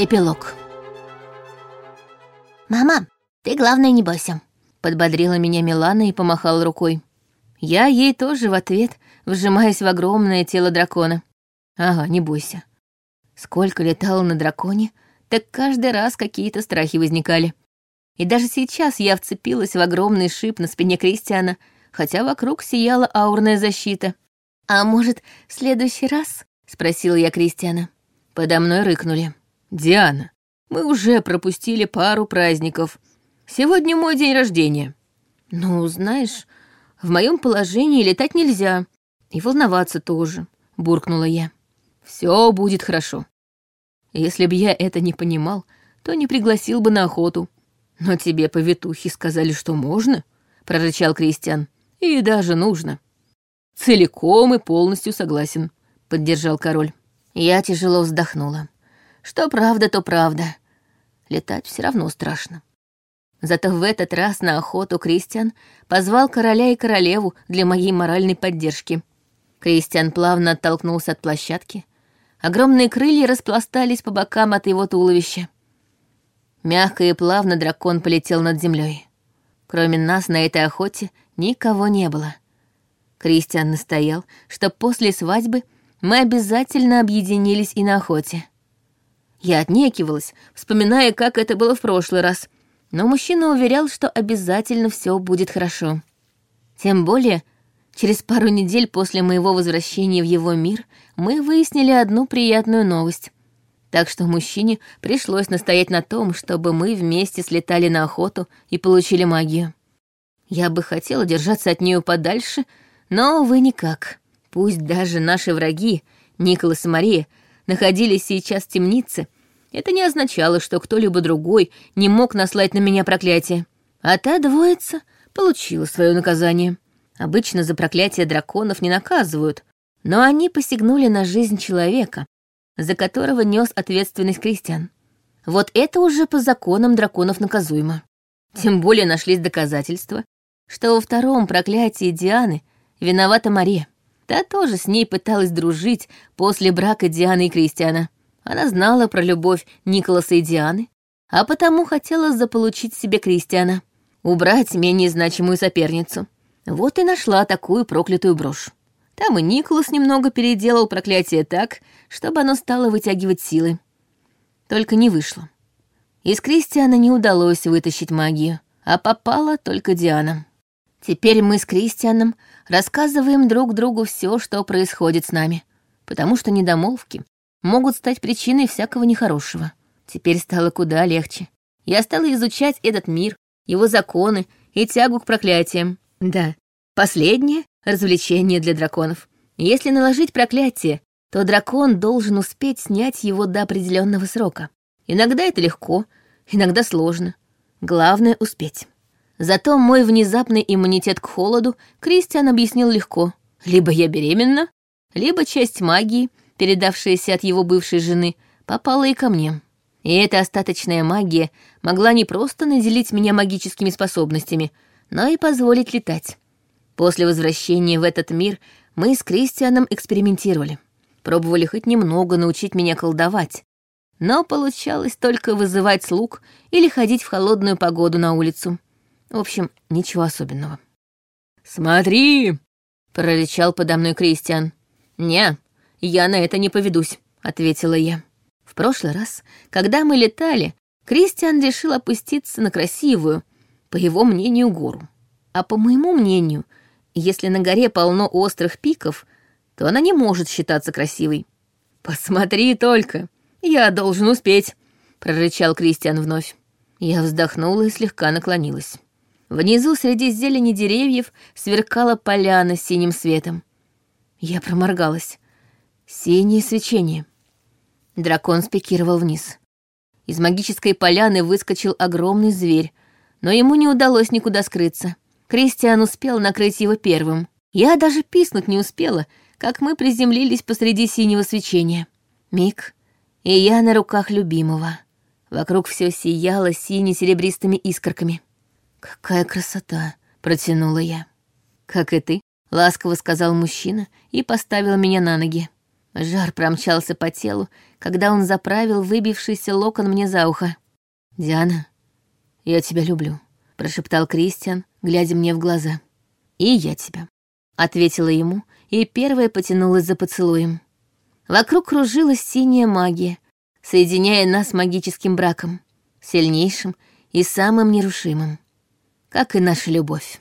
Эпилог. «Мама, ты, главное, не бойся», — подбодрила меня Милана и помахала рукой. Я ей тоже в ответ, вжимаясь в огромное тело дракона. «Ага, не бойся». Сколько летала на драконе, так каждый раз какие-то страхи возникали. И даже сейчас я вцепилась в огромный шип на спине Кристиана, хотя вокруг сияла аурная защита. «А может, в следующий раз?» — спросила я Кристиана. Подо мной рыкнули. «Диана, мы уже пропустили пару праздников. Сегодня мой день рождения». «Ну, знаешь, в моем положении летать нельзя. И волноваться тоже», — буркнула я. Все будет хорошо. Если б я это не понимал, то не пригласил бы на охоту. Но тебе повитухи сказали, что можно, — прорычал Кристиан. И даже нужно. Целиком и полностью согласен, — поддержал король. Я тяжело вздохнула. Что правда, то правда. Летать все равно страшно. Зато в этот раз на охоту Кристиан позвал короля и королеву для моей моральной поддержки. Кристиан плавно оттолкнулся от площадки. Огромные крылья распластались по бокам от его туловища. Мягко и плавно дракон полетел над землей. Кроме нас на этой охоте никого не было. Кристиан настоял, что после свадьбы мы обязательно объединились и на охоте. Я отнекивалась, вспоминая, как это было в прошлый раз, но мужчина уверял, что обязательно все будет хорошо. Тем более, через пару недель после моего возвращения в его мир мы выяснили одну приятную новость. Так что мужчине пришлось настоять на том, чтобы мы вместе слетали на охоту и получили магию. Я бы хотела держаться от нее подальше, но, увы, никак. Пусть даже наши враги, Николас и Мария, находились сейчас в темнице, это не означало, что кто-либо другой не мог наслать на меня проклятие. А та двоица получила свое наказание. Обычно за проклятие драконов не наказывают, но они посягнули на жизнь человека, за которого нес ответственность Кристиан. Вот это уже по законам драконов наказуемо. Тем более нашлись доказательства, что во втором проклятии Дианы виновата Мария. Та тоже с ней пыталась дружить после брака Дианы и Кристиана. Она знала про любовь Николаса и Дианы, а потому хотела заполучить себе Кристиана, убрать менее значимую соперницу. Вот и нашла такую проклятую брошь. Там и Николас немного переделал проклятие так, чтобы оно стало вытягивать силы. Только не вышло. Из Кристиана не удалось вытащить магию, а попала только Диана. Теперь мы с Кристианом рассказываем друг другу все, что происходит с нами, потому что недомолвки могут стать причиной всякого нехорошего. Теперь стало куда легче. Я стала изучать этот мир, его законы и тягу к проклятиям. Да, последнее — развлечение для драконов. Если наложить проклятие, то дракон должен успеть снять его до определенного срока. Иногда это легко, иногда сложно. Главное — успеть. Зато мой внезапный иммунитет к холоду Кристиан объяснил легко. Либо я беременна, либо часть магии, передавшаяся от его бывшей жены, попала и ко мне. И эта остаточная магия могла не просто наделить меня магическими способностями, но и позволить летать. После возвращения в этот мир мы с Кристианом экспериментировали. Пробовали хоть немного научить меня колдовать. Но получалось только вызывать слуг или ходить в холодную погоду на улицу. В общем, ничего особенного. «Смотри!» — прорычал подо мной Кристиан. «Не, я на это не поведусь», — ответила я. В прошлый раз, когда мы летали, Кристиан решил опуститься на красивую, по его мнению, гору. А по моему мнению, если на горе полно острых пиков, то она не может считаться красивой. «Посмотри только! Я должен успеть!» — прорычал Кристиан вновь. Я вздохнула и слегка наклонилась. Внизу среди зелени деревьев сверкала поляна синим светом. Я проморгалась. Синее свечение. Дракон спикировал вниз. Из магической поляны выскочил огромный зверь, но ему не удалось никуда скрыться. Кристиан успел накрыть его первым. Я даже писнуть не успела, как мы приземлились посреди синего свечения. Миг, и я на руках любимого. Вокруг все сияло сине-серебристыми искорками. «Какая красота!» — протянула я. «Как и ты», — ласково сказал мужчина и поставил меня на ноги. Жар промчался по телу, когда он заправил выбившийся локон мне за ухо. «Диана, я тебя люблю», — прошептал Кристиан, глядя мне в глаза. «И я тебя», — ответила ему, и первая потянулась за поцелуем. Вокруг кружилась синяя магия, соединяя нас магическим браком, сильнейшим и самым нерушимым, как и наша любовь.